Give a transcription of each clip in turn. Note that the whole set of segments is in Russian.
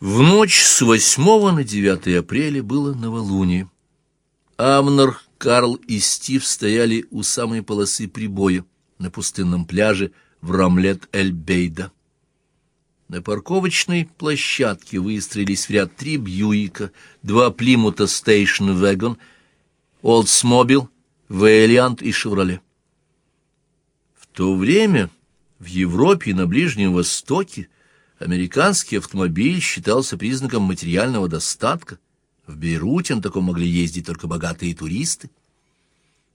В ночь с 8 на 9 апреля было новолуние. Амнер, Карл и Стив стояли у самой полосы прибоя на пустынном пляже в Рамлет-эль-Бейда. На парковочной площадке выстроились в ряд три Бьюика, два Плимута Стейшн Вэгон, Олдсмобил, Вэлиант и Шевроле. В то время в Европе и на Ближнем Востоке американский автомобиль считался признаком материального достатка. В Бейруте на таком могли ездить только богатые туристы.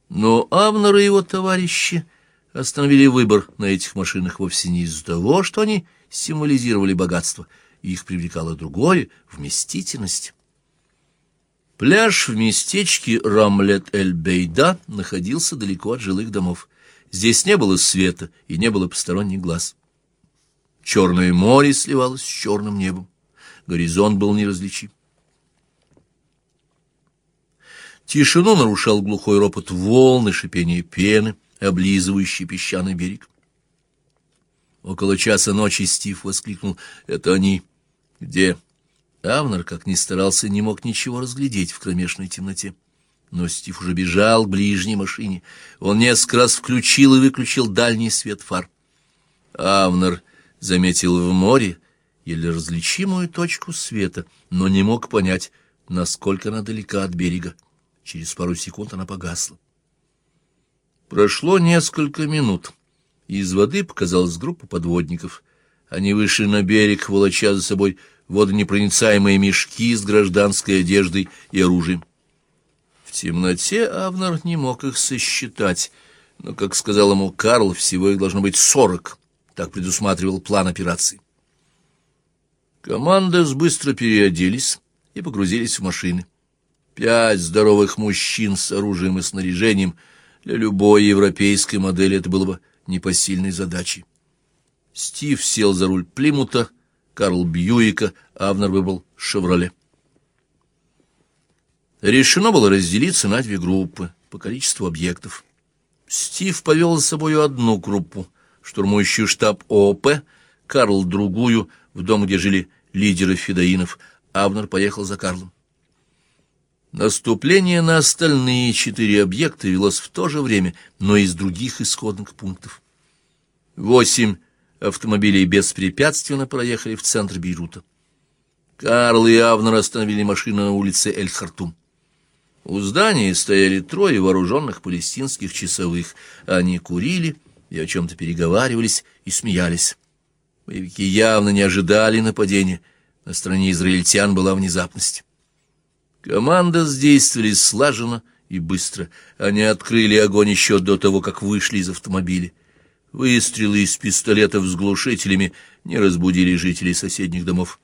Но Авнер и его товарищи остановили выбор на этих машинах вовсе не из-за того, что они символизировали богатство, их привлекало другое — вместительность. Пляж в местечке Рамлет-эль-Бейда находился далеко от жилых домов. Здесь не было света и не было посторонних глаз. Черное море сливалось с черным небом. Горизонт был неразличим. Тишину нарушал глухой ропот волны, шипение пены, облизывающий песчаный берег. Около часа ночи Стив воскликнул «Это они!» «Где?» Авнер, как ни старался, не мог ничего разглядеть в кромешной темноте. Но Стив уже бежал к ближней машине. Он несколько раз включил и выключил дальний свет фар. Авнер заметил в море еле различимую точку света, но не мог понять, насколько она далека от берега. Через пару секунд она погасла. Прошло несколько минут. Из воды показалась группа подводников. Они вышли на берег, волоча за собой водонепроницаемые мешки с гражданской одеждой и оружием. В темноте Авнер не мог их сосчитать, но, как сказал ему Карл, всего их должно быть сорок. Так предусматривал план операции. Команда быстро переоделись и погрузились в машины. Пять здоровых мужчин с оружием и снаряжением — для любой европейской модели это было бы непосильной задачей. Стив сел за руль Плимута, Карл Бьюика, Авнер выбрал «Шевроле». Решено было разделиться на две группы по количеству объектов. Стив повел за собой одну группу, штурмующую штаб ООП, Карл — другую, в дом, где жили лидеры федоинов. Авнер поехал за Карлом. Наступление на остальные четыре объекта велось в то же время, но из других исходных пунктов. Восемь автомобилей беспрепятственно проехали в центр Бейрута. Карл и Авнер остановили машину на улице Эль-Хартум. У здания стояли трое вооруженных палестинских часовых. Они курили и о чем-то переговаривались и смеялись. Боевики явно не ожидали нападения. На стороне израильтян была внезапность. Команда действовали слаженно и быстро. Они открыли огонь еще до того, как вышли из автомобиля. Выстрелы из пистолетов с глушителями не разбудили жителей соседних домов.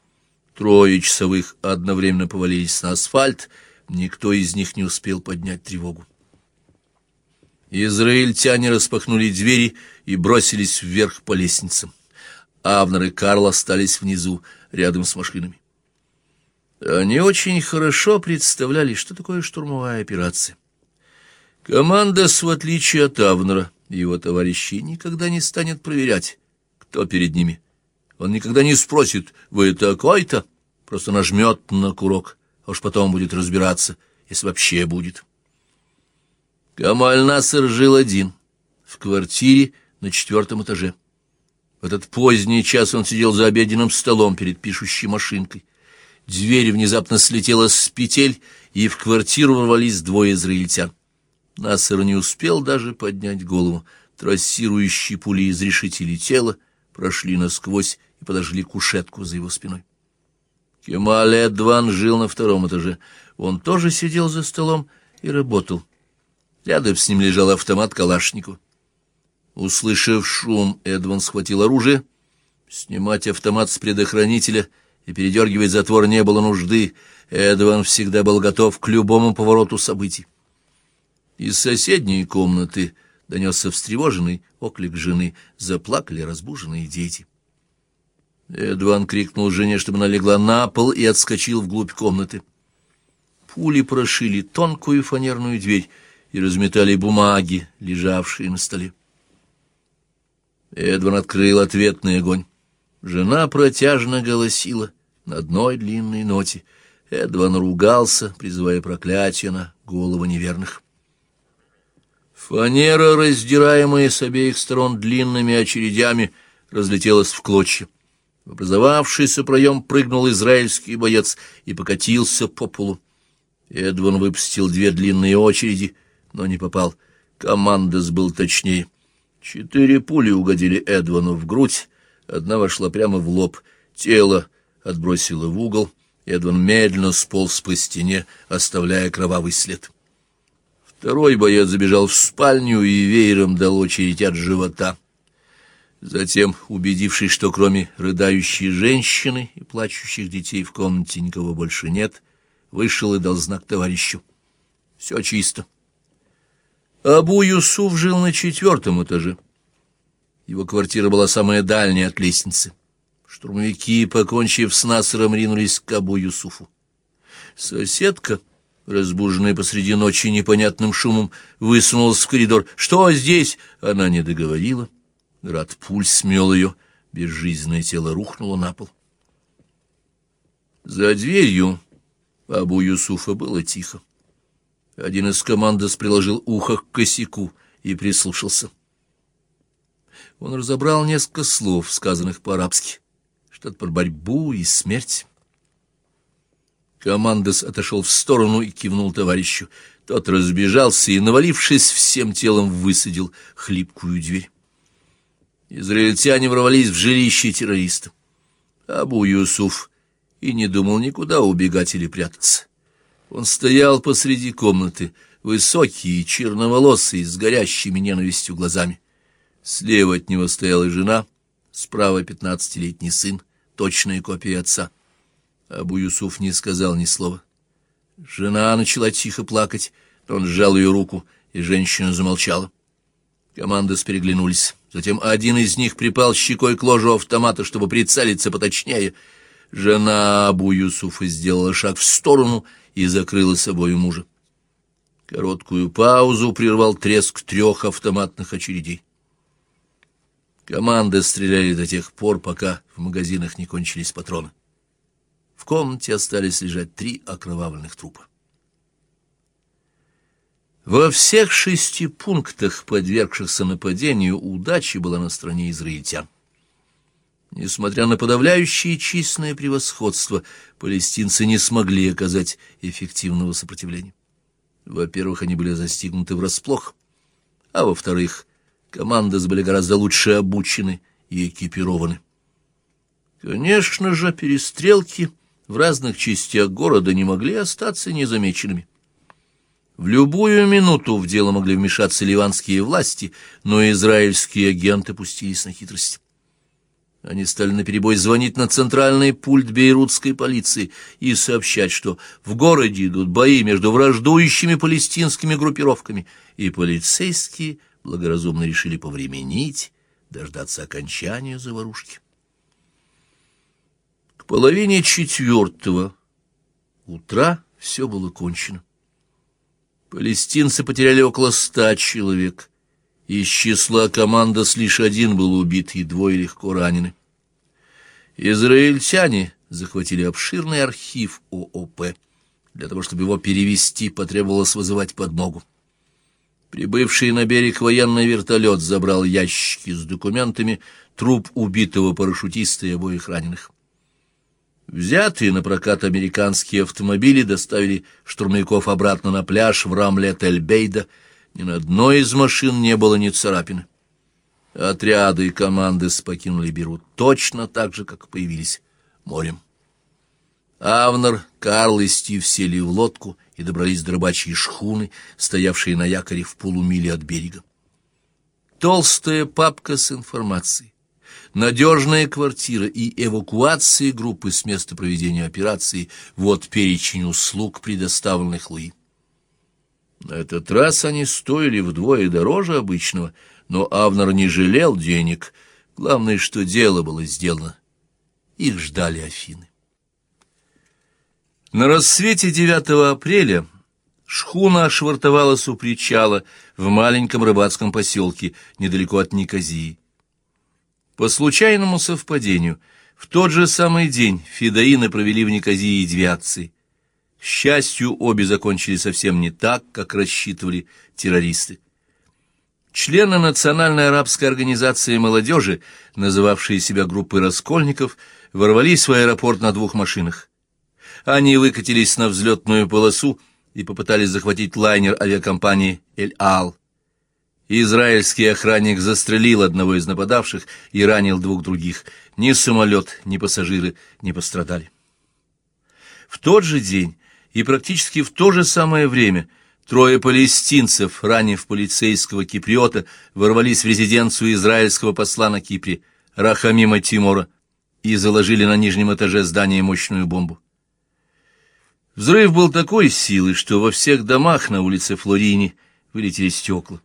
Трое часовых одновременно повалились на асфальт, никто из них не успел поднять тревогу. Израильтяне распахнули двери и бросились вверх по лестницам. Авнер и Карл остались внизу, рядом с машинами. Они очень хорошо представляли, что такое штурмовая операция. Команда, в отличие от Авнера его товарищей, никогда не станет проверять, кто перед ними. Он никогда не спросит «Вы такой-то?» Просто нажмет на курок, а уж потом будет разбираться, если вообще будет. Камаль Насер жил один, в квартире на четвертом этаже. В этот поздний час он сидел за обеденным столом перед пишущей машинкой. Дверь внезапно слетела с петель, и в квартиру ворвались двое израильтян. Насер не успел даже поднять голову. Трассирующие пули изрешетили тело, прошли насквозь и подожгли кушетку за его спиной. Кемаль Эдван жил на втором этаже. Он тоже сидел за столом и работал. Рядом с ним лежал автомат Калашникова. Услышав шум, Эдван схватил оружие. Снимать автомат с предохранителя — и передергивать затвор не было нужды. Эдван всегда был готов к любому повороту событий. Из соседней комнаты донесся встревоженный оклик жены. Заплакали разбуженные дети. Эдван крикнул жене, чтобы она легла на пол и отскочил вглубь комнаты. Пули прошили тонкую фанерную дверь и разметали бумаги, лежавшие на столе. Эдван открыл ответный огонь. Жена протяжно голосила на одной длинной ноте. Эдван ругался, призывая проклятие на головы неверных. Фанера, раздираемая с обеих сторон длинными очередями, разлетелась в клочья. В образовавшийся проем прыгнул израильский боец и покатился по полу. Эдван выпустил две длинные очереди, но не попал. Командос был точнее. Четыре пули угодили Эдвану в грудь, одна вошла прямо в лоб. Тело отбросило в угол. Эдван медленно сполз по стене, оставляя кровавый след. Второй боец забежал в спальню и веером дал очередь от живота. Затем, убедившись, что кроме рыдающей женщины и плачущих детей в комнате никого больше нет, вышел и дал знак товарищу. Все чисто. Абу Юсуф жил на четвертом этаже. Его квартира была самая дальняя от лестницы. Штурмовики, покончив с Насером, ринулись к Абу Юсуфу. Соседка, разбуженная посреди ночи непонятным шумом, высунулась в коридор. «Что здесь?» Она не договорила. Рад пульс смел ее. Безжизненное тело рухнуло на пол. За дверью Абу Юсуфа было тихо. Один из командос приложил ухо к косяку и прислушался. Он разобрал несколько слов, сказанных по-арабски. Что-то про борьбу и смерть. Командос отошел в сторону и кивнул товарищу. Тот разбежался и, навалившись всем телом, высадил хлипкую дверь. Израильтяне ворвались в жилище террориста. Абу Юсуф и не думал никуда убегать или прятаться. Он стоял посреди комнаты, высокий и черноволосый, с горящими ненавистью глазами. Слева от него стояла жена, справа пятнадцатилетний сын, точная копия отца. Абу Юсуф не сказал ни слова. Жена начала тихо плакать, он сжал ее руку, и женщина замолчала. Команды переглянулись. Затем один из них припал щекой к ложу автомата, чтобы прицелиться поточнее. Жена Абу Юсуфа сделала шаг в сторону и закрыла собой мужа. Короткую паузу прервал треск трех автоматных очередей. Команды стреляли до тех пор, пока в магазинах не кончились патроны. В комнате остались лежать три окровавленных трупа. Во всех шести пунктах, подвергшихся нападению, удача была на стороне израильтян. Несмотря на подавляющее численное превосходство, палестинцы не смогли оказать эффективного сопротивления. Во-первых, они были застигнуты врасплох, а во-вторых, команды были гораздо лучше обучены и экипированы. Конечно же, перестрелки в разных частях города не могли остаться незамеченными. В любую минуту в дело могли вмешаться ливанские власти, но израильские агенты пустились на хитрость. Они стали наперебой звонить на центральный пульт бейрутской полиции и сообщать, что в городе идут бои между враждующими палестинскими группировками, и полицейские благоразумно решили повременить, дождаться окончания заварушки. К половине четвертого утра все было кончено. Палестинцы потеряли около ста человек. Из числа командос лишь один был убит и двое легко ранены. Израильтяне захватили обширный архив ООП. Для того, чтобы его перевести, потребовалось вызывать подмогу. Прибывший на берег военный вертолет забрал ящики с документами, труп убитого парашютиста и обоих раненых. Взятые на прокат американские автомобили доставили штурмовиков обратно на пляж в Рамлет-эль-Бейда. Ни на одной из машин не было ни царапины. Отряды и команды покинули Берут точно так же, как появились морем. Авнер, Карл и Стив сели в лодку и добрались до рыбачьей шхуны, стоявшей на якоре в полумиле от берега. Толстая папка с информацией, надежная квартира и эвакуация группы с места проведения операции — вот перечень услуг, предоставленных Луи. На этот раз они стоили вдвое дороже обычного — но Авнер не жалел денег. Главное, что дело было сделано. Их ждали Афины. На рассвете 9 апреля шхуна ошвартовалась у причала в маленьком рыбацком поселке недалеко от Никозии. По случайному совпадению В тот же самый день фидаины провели в Никозии две. К счастью, обе закончили совсем не так, как рассчитывали террористы. Члены Национальной арабской организации молодежи, называвшие себя группой раскольников, ворвались в аэропорт на двух машинах. Они выкатились на взлетную полосу и попытались захватить лайнер авиакомпании «Эль-Ал». Израильский охранник застрелил одного из нападавших и ранил двух других. Ни самолет, ни пассажиры не пострадали. В тот же день и практически в то же самое время трое палестинцев, ранив полицейского киприота, ворвались в резиденцию израильского посла на Кипре, Рахамима Тимора, и заложили на нижнем этаже здания мощную бомбу. Взрыв был такой силы, что во всех домах на улице Флорини вылетели стекла.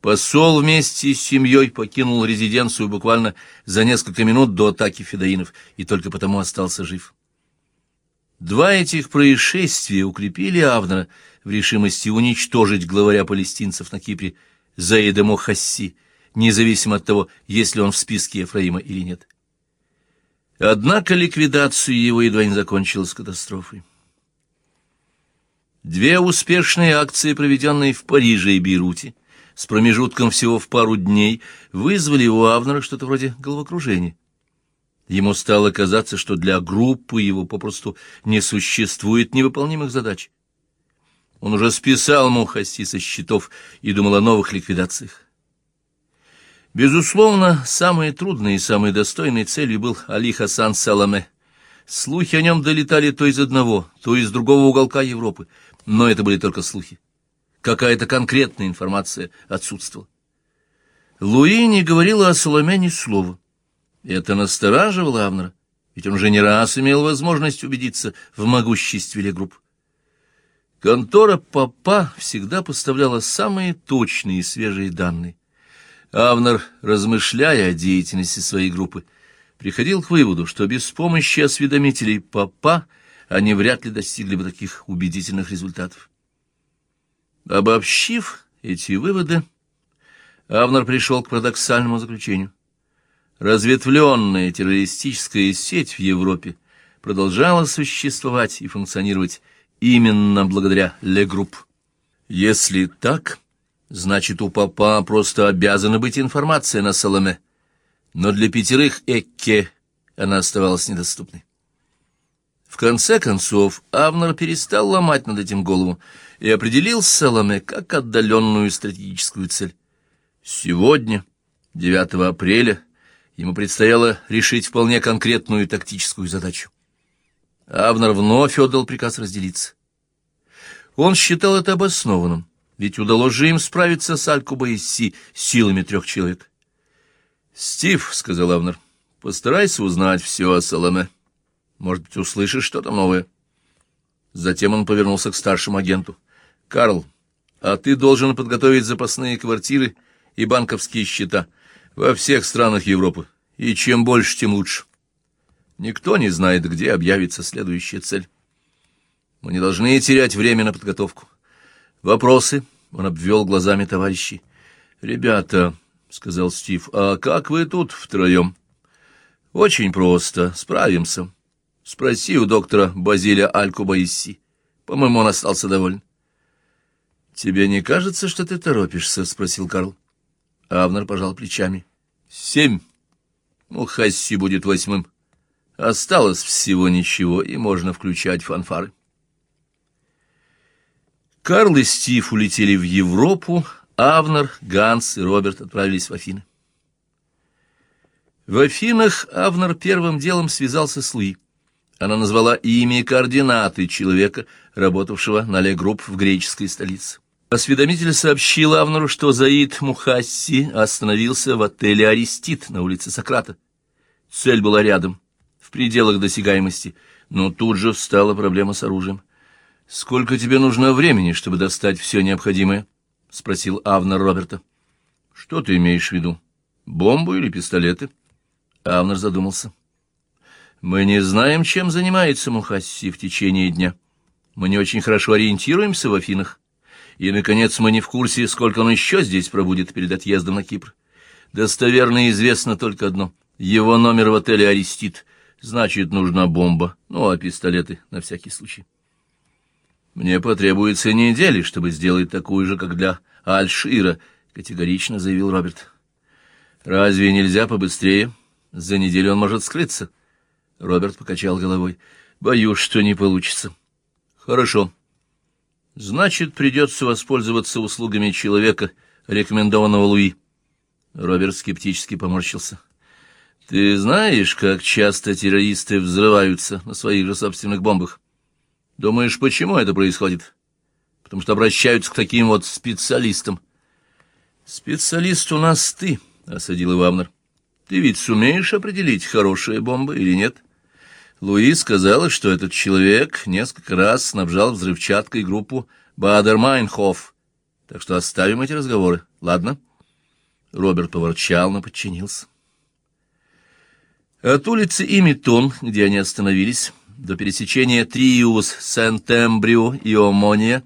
Посол вместе с семьей покинул резиденцию буквально за несколько минут до атаки федоинов и только потому остался жив. Два этих происшествия укрепили Авнера в решимости уничтожить главаря палестинцев на Кипре Заида Мохасси, независимо от того, есть ли он в списке Ефраима или нет. Однако ликвидация его едва не закончилась катастрофой. Две успешные акции, проведенные в Париже и Бейруте, с промежутком всего в пару дней, вызвали у Авнера что-то вроде головокружения. Ему стало казаться, что для группы его попросту не существует невыполнимых задач. Он уже списал Мухаси со счетов и думал о новых ликвидациях. Безусловно, самой трудной и самой достойной целью был Али Хасан Саламе. Слухи о нем долетали то из одного, то из другого уголка Европы, но это были только слухи. Какая-то конкретная информация отсутствовала. Луи не говорила о Соломе ни слова. Это настораживало Авнера, ведь он уже не раз имел возможность убедиться в могуществе Легрупп. Контора Папа всегда поставляла самые точные и свежие данные. Авнер, размышляя о деятельности своей группы, приходил к выводу, что без помощи осведомителей Папа они вряд ли достигли бы таких убедительных результатов. Обобщив эти выводы, Авнер пришел к парадоксальному заключению — разветвленная террористическая сеть в Европе продолжала существовать и функционировать именно благодаря Le Groupe. Если так, значит, у папа просто обязана быть информация на Саламе, но для пятерых Экке она оставалась недоступной. В конце концов, Авнер перестал ломать над этим голову и определил Соломе как отдаленную стратегическую цель. Сегодня, 9 апреля, ему предстояло решить вполне конкретную тактическую задачу. Авнер вновь отдал приказ разделиться. Он считал это обоснованным, ведь удалось же им справиться с Алькуба и Си силами трех человек. «Стив», — сказал Авнер, — «постарайся узнать все о Соломе. Может быть, услышишь что-то новое». Затем он повернулся к старшему агенту. «Карл, а ты должен подготовить запасные квартиры и банковские счета во всех странах Европы, и чем больше, тем лучше. Никто не знает, где объявится следующая цель. Мы не должны терять время на подготовку. Вопросы? Он обвел глазами товарищей. «Ребята», — сказал Стив, — «а как вы тут втроем?» «Очень просто. Справимся. Спроси у доктора Базиля Алькубаисси. По-моему, он остался доволен». «Тебе не кажется, что ты торопишься?» — спросил Карл. Авнер пожал плечами. «Семь. Ну, Хасси будет восьмым. Осталось всего ничего, и можно включать фанфары». Карл и Стив улетели в Европу, Авнер, Ганс и Роберт отправились в Афины. В Афинах Авнер первым делом связался с Луи. Она назвала имя и координаты человека, работавшего на Ле-групп в греческой столице. Осведомитель сообщил Авнеру, что Заид Мухасси остановился в отеле «Аристит» на улице Сократа. Цель была рядом, пределах досягаемости, но тут же встала проблема с оружием. «Сколько тебе нужно времени, чтобы достать все необходимое?» — спросил Авнер Роберта. «Что ты имеешь в виду? Бомбу или пистолеты?» Авнер задумался. «Мы не знаем, чем занимается Мухасси в течение дня. Мы не очень хорошо ориентируемся в Афинах. И, наконец, мы не в курсе, сколько он еще здесь пробудет перед отъездом на Кипр. Достоверно известно только одно. Его номер в отеле арестит. Значит, нужна бомба. Ну, а пистолеты на всякий случай. Мне потребуется недели, чтобы сделать такую же, как для Альшира, категорично заявил Роберт. Разве нельзя побыстрее? За неделю он может скрыться. Роберт покачал головой. Боюсь, что не получится. Хорошо. Значит, придется воспользоваться услугами человека, рекомендованного Луи. Роберт скептически поморщился. Ты знаешь, как часто террористы взрываются на своих же собственных бомбах? Думаешь, почему это происходит? Потому что обращаются к таким вот специалистам. Специалист у нас ты, — осадил Ивамнер. Ты ведь сумеешь определить, хорошая бомба или нет? Луи сказала, что этот человек несколько раз снабжал взрывчаткой группу Бадер-Майнхоф. Так что оставим эти разговоры, ладно? Роберт поворчал, но подчинился. От улицы Имитон, где они остановились, до пересечения Триус, Сент-Эмбрио и Омония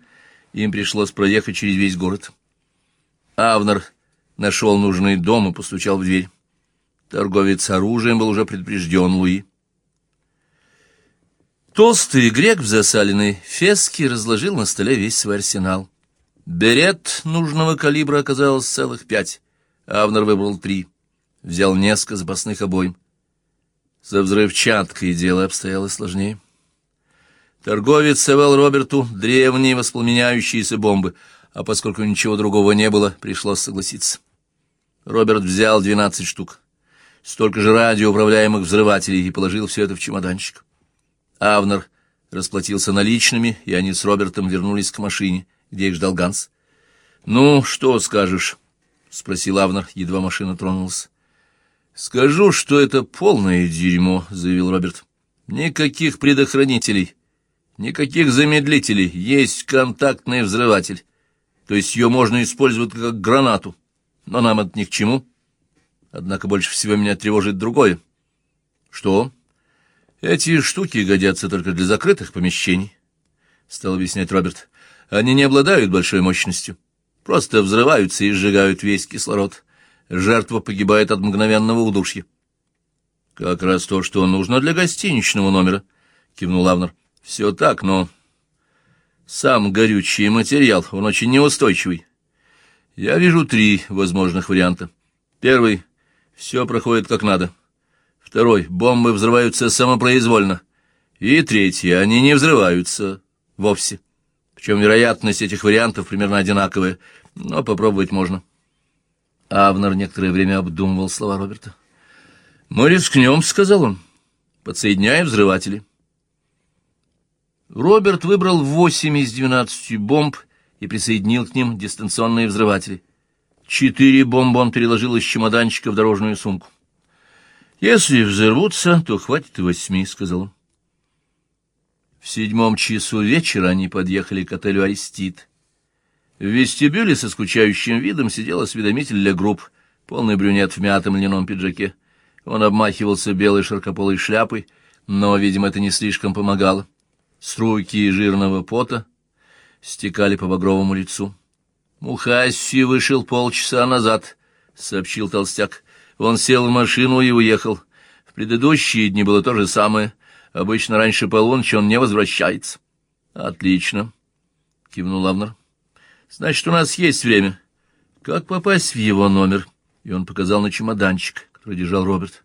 им пришлось проехать через весь город. Авнер нашел нужный дом и постучал в дверь. Торговец оружием был уже предупрежден Луи. Толстый грек в засаленной феске разложил на столе весь свой арсенал. Берет нужного калибра оказалось целых пять. Авнер выбрал три. Взял несколько запасных обоим. За взрывчаткой дело обстояло сложнее. Торговец совал Роберту древние воспламеняющиеся бомбы, а поскольку ничего другого не было, пришлось согласиться. Роберт взял двенадцать штук, столько же радиоуправляемых взрывателей и положил все это в чемоданчик. Авнер расплатился наличными, и они с Робертом вернулись к машине, где их ждал Ганс. «Ну, что скажешь?» — спросил Авнер, едва машина тронулась. «Скажу, что это полное дерьмо», — заявил Роберт. «Никаких предохранителей, никаких замедлителей, есть контактный взрыватель. То есть ее можно использовать как гранату, но нам это ни к чему. Однако больше всего меня тревожит другое». «Что?» «Эти штуки годятся только для закрытых помещений», — стал объяснять Роберт. «Они не обладают большой мощностью, просто взрываются и сжигают весь кислород» жертва погибает от мгновенного удушья. — Как раз то, что нужно для гостиничного номера, — кивнул Лавнер. — Все так, но... Сам горючий материал, он очень неустойчивый. Я вижу три возможных варианта. Первый — все проходит как надо. Второй — бомбы взрываются самопроизвольно. И третий — они не взрываются вовсе. Причем вероятность этих вариантов примерно одинаковая, но попробовать можно. Авнер некоторое время обдумывал слова Роберта. «Мы рискнем», — сказал он. «Подсоединяем взрыватели». Роберт выбрал восемь из двенадцати бомб и присоединил к ним дистанционные взрыватели. Четыре бомбы он переложил из чемоданчика в дорожную сумку. «Если взорвутся, то хватит и восьми», — сказал он. В седьмом часу вечера они подъехали к отелю «Арестит». В вестибюле со скучающим видом сидел осведомитель для групп, полный брюнет в мятом льняном пиджаке. Он обмахивался белой широкополой шляпой, но, видимо, это не слишком помогало. Струйки жирного пота стекали по багровому лицу. «Мухасси вышел полчаса назад», — сообщил толстяк. «Он сел в машину и уехал. В предыдущие дни было то же самое. Обычно раньше полуночи он не возвращается». «Отлично», — кивнул Лавнер. Значит, у нас есть время. Как попасть в его номер? И он показал на чемоданчик, который держал Роберт.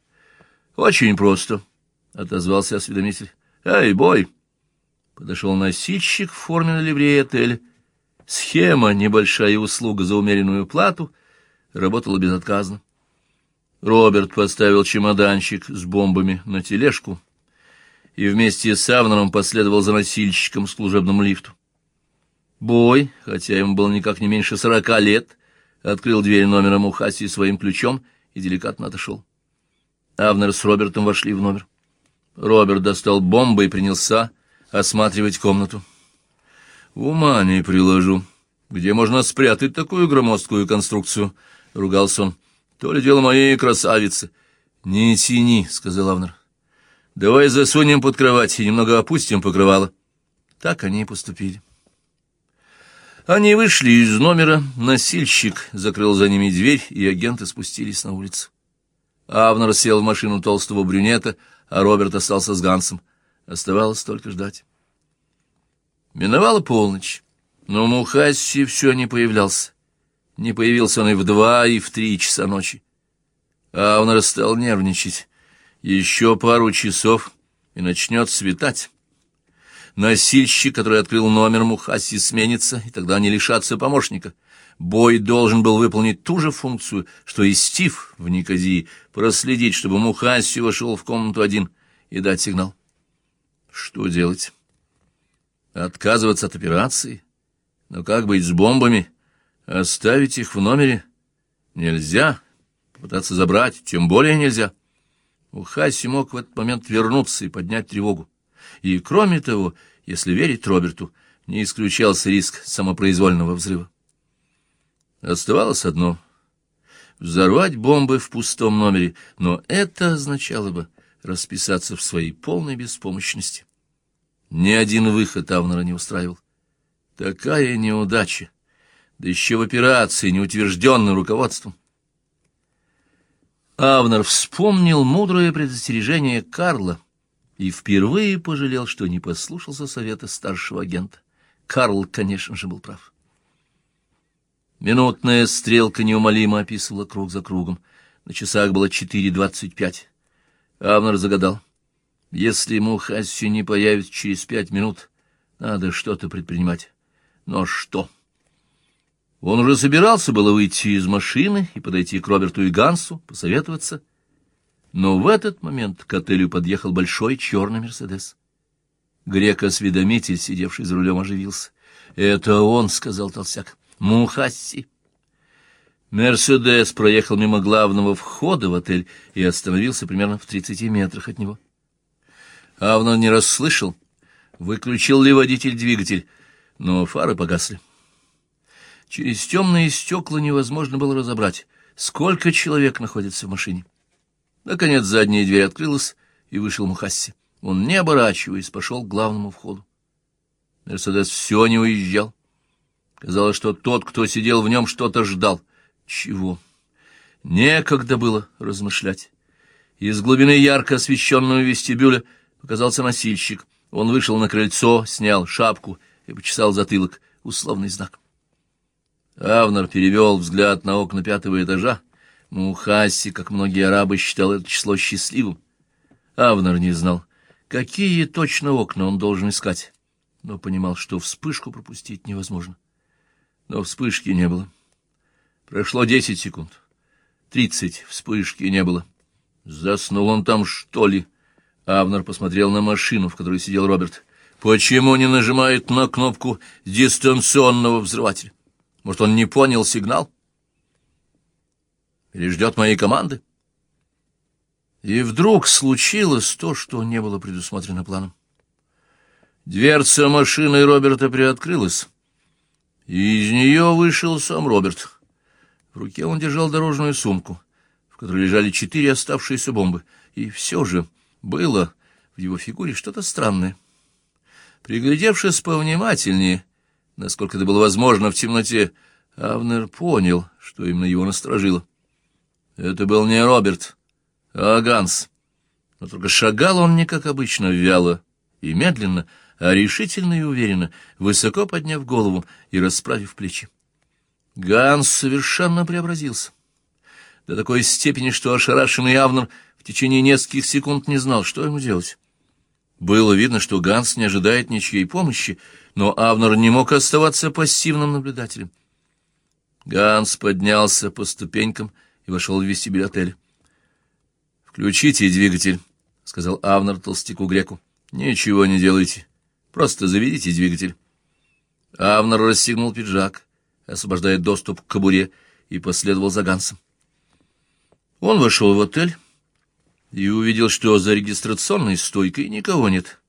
Очень просто, — отозвался осведомитель. Эй, бой! Подошел носильщик в форме на ливреи отеля. Схема, небольшая услуга за умеренную плату, работала безотказно. Роберт поставил чемоданчик с бомбами на тележку и вместе с Авнером последовал за носильщиком к служебному лифту. Бой, хотя ему было никак не меньше сорока лет, открыл дверь номера Мухаси своим ключом и деликатно отошел. Авнер с Робертом вошли в номер. Роберт достал бомбы и принялся осматривать комнату. «Ума не приложу. Где можно спрятать такую громоздкую конструкцию?» — ругался он. «То ли дело моей красавицы». «Не тяни», — сказал Авнер. «Давай засунем под кровать и немного опустим покрывало». Так они и поступили. Они вышли из номера, носильщик закрыл за ними дверь, и агенты спустились на улицу. Авнер сел в машину толстого брюнета, а Роберт остался с Гансом. Оставалось только ждать. Миновала полночь, но Мухасси все не появлялся. Не появился он и в два, и в три часа ночи. Авнер стал нервничать. Еще пару часов, и начнет светать. Носильщик, который открыл номер Мухаси, сменится, и тогда они лишатся помощника. Бой должен был выполнить ту же функцию, что и Стив в Никозии, проследить, чтобы Мухаси вошел в комнату один и дать сигнал. Что делать? Отказываться от операции? Но как быть с бомбами? Оставить их в номере? Нельзя. Попытаться забрать, тем более нельзя. Мухаси мог в этот момент вернуться и поднять тревогу. И, кроме того, если верить Роберту, не исключался риск самопроизвольного взрыва. Оставалось одно — взорвать бомбы в пустом номере, но это означало бы расписаться в своей полной беспомощности. Ни один выход Авнера не устраивал. Такая неудача, да еще в операции, неутвержденной руководством. Авнер вспомнил мудрое предостережение Карла и впервые пожалел, что не послушался совета старшего агента. Карл, конечно же, был прав. Минутная стрелка неумолимо описывала круг за кругом. На часах было четыре двадцать пять. Авнер загадал. Если Мухасси не появится через пять минут, надо что-то предпринимать. Но что? Он уже собирался было выйти из машины и подойти к Роберту и Гансу, посоветоваться — но в этот момент к отелю подъехал большой черный «Мерседес». Грек-осведомитель, сидевший за рулем, оживился. «Это он», — сказал толстяк, — «Мухасси». «Мерседес» проехал мимо главного входа в отель и остановился примерно в тридцати метрах от него. Авнон не расслышал, выключил ли водитель двигатель, но фары погасли. Через темные стекла невозможно было разобрать, сколько человек находится в машине. Наконец задняя дверь открылась, и вышел Мухасси. Он, не оборачиваясь, пошел к главному входу. Мерседес все не уезжал. Казалось, что тот, кто сидел в нем, что-то ждал. Чего? Некогда было размышлять. Из глубины ярко освещенного вестибюля показался носильщик. Он вышел на крыльцо, снял шапку и почесал затылок. Условный знак. Авнер перевел взгляд на окна пятого этажа Мухаси, как многие арабы, считал это число счастливым. Авнер не знал, какие точно окна он должен искать, но понимал, что вспышку пропустить невозможно. Но вспышки не было. Прошло десять секунд. Тридцать вспышки не было. Заснул он там, что ли? Авнер посмотрел на машину, в которой сидел Роберт. Почему не нажимает на кнопку дистанционного взрывателя? Может, он не понял сигнал? Или ждет моей команды? И вдруг случилось то, что не было предусмотрено планом. Дверца машины Роберта приоткрылась, и из нее вышел сам Роберт. В руке он держал дорожную сумку, в которой лежали четыре оставшиеся бомбы, и все же было в его фигуре что-то странное. Приглядевшись повнимательнее, насколько это было возможно в темноте, Авнер понял, что именно его насторожило. Это был не Роберт, а Ганс. Но только шагал он не как обычно, вяло и медленно, а решительно и уверенно, высоко подняв голову и расправив плечи. Ганс совершенно преобразился. До такой степени, что ошарашенный Авнер в течение нескольких секунд не знал, что ему делать. Было видно, что Ганс не ожидает ничьей помощи, но Авнер не мог оставаться пассивным наблюдателем. Ганс поднялся по ступенькам и вошел в вестибюль отеля. «Включите двигатель», — сказал Авнер толстяку греку. «Ничего не делайте. Просто заведите двигатель». Авнер расстегнул пиджак, освобождая доступ к кобуре, и последовал за Гансом. Он вошел в отель и увидел, что за регистрационной стойкой никого нет.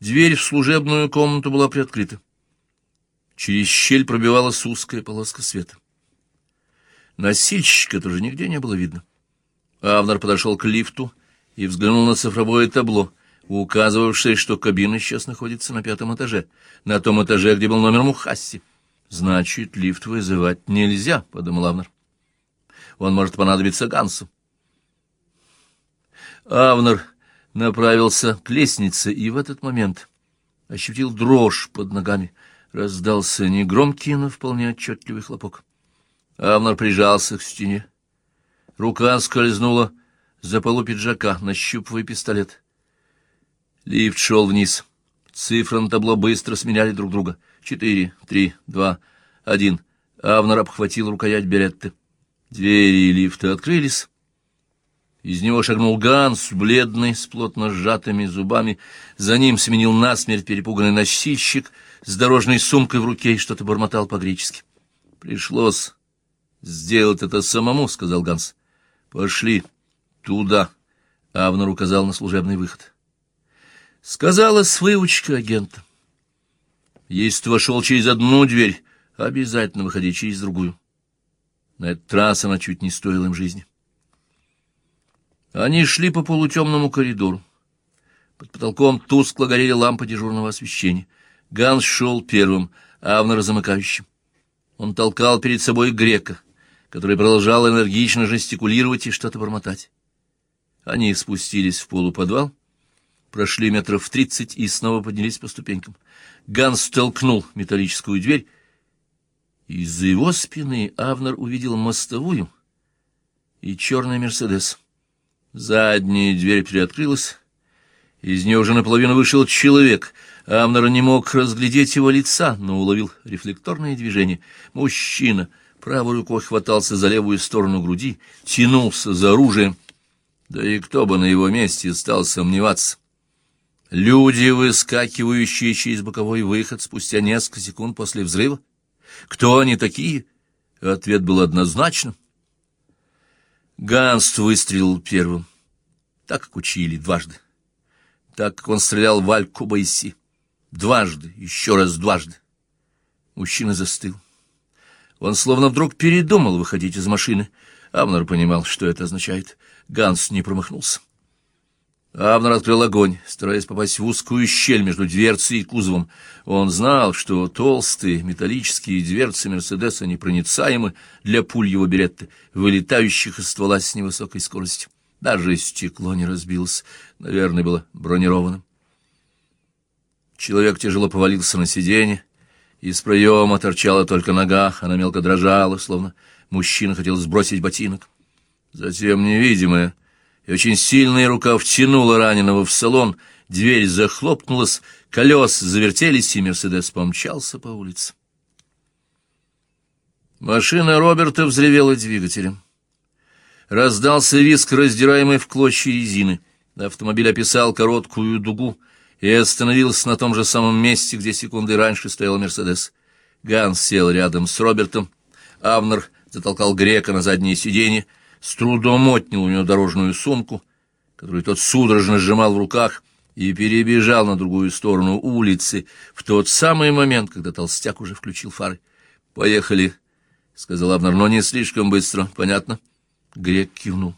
Дверь в служебную комнату была приоткрыта. Через щель пробивалась узкая полоска света. Носильщика тоже нигде не было видно. Авнер подошел к лифту и взглянул на цифровое табло, указывавшее, что кабина сейчас находится на пятом этаже, на том этаже, где был номер Мухасси. «Значит, лифт вызывать нельзя», — подумал Авнер. «Он может понадобиться Гансу». Авнер направился к лестнице, и в этот момент ощутил дрожь под ногами. Раздался негромкий, но вполне отчетливый хлопок. Авнер прижался к стене. Рука скользнула за полу пиджака, нащупывая пистолет. Лифт шел вниз. Цифры на табло быстро сменяли друг друга. Четыре, три, два, один. Авнер обхватил рукоять беретты. Двери лифта открылись. Из него шагнул Ганс, бледный, с плотно сжатыми зубами. За ним сменил насмерть перепуганный носильщик с дорожной сумкой в руке и что-то бормотал по-гречески. «Пришлось сделать это самому», — сказал Ганс. «Пошли туда», — Авнер указал на служебный выход. Сказалась выучка агента. Если ты вошел через одну дверь, обязательно выходи через другую. На этот раз она чуть не стоила им жизни. Они шли по полутемному коридору. Под потолком тускло горели лампы дежурного освещения. Ганс шел первым, Авнер замыкающим. Он толкал перед собой грека, который продолжал энергично жестикулировать и что-то бормотать. Они спустились в полуподвал, прошли метров тридцать и снова поднялись по ступенькам. Ганс толкнул металлическую дверь. Из-за его спины Авнер увидел мостовую и черный «Мерседес». Задняя дверь приоткрылась. Из нее уже наполовину вышел человек. Амнер не мог разглядеть его лица, но уловил рефлекторное движение. Мужчина правой рукой хватался за левую сторону груди, тянулся за оружием. Да и кто бы на его месте стал сомневаться? Люди, выскакивающие через боковой выход спустя несколько секунд после взрыва? Кто они такие? Ответ был однозначным. Ганст выстрелил первым, так как учили дважды. Так как он стрелял в Альку Байси. Дважды, еще раз дважды. Мужчина застыл. Он словно вдруг передумал выходить из машины. Авнер понимал, что это означает. Ганс не промахнулся. Авнер открыл огонь, стараясь попасть в узкую щель между дверцей и кузовом. Он знал, что толстые металлические дверцы Мерседеса непроницаемы для пуль его беретты, вылетающих из ствола с невысокой скоростью. Даже стекло не разбилось, наверное, было бронированным. Человек тяжело повалился на сиденье, из проема торчала только нога, она мелко дрожала, словно мужчина хотел сбросить ботинок. Затем невидимая и очень сильная рука втянула раненого в салон, дверь захлопнулась, колеса завертелись, и Мерседес помчался по улице. Машина Роберта взревела двигателем. Раздался виск, раздираемый в клочья резины. Автомобиль описал короткую дугу и остановился на том же самом месте, где секунды раньше стоял Мерседес. Ганс сел рядом с Робертом. Авнер затолкал грека на заднее сиденье, с трудом отнял у него дорожную сумку, которую тот судорожно сжимал в руках, и перебежал на другую сторону улицы в тот самый момент, когда толстяк уже включил фары. «Поехали», — сказал Абнер, — «но не слишком быстро, понятно?» Грек кивнул.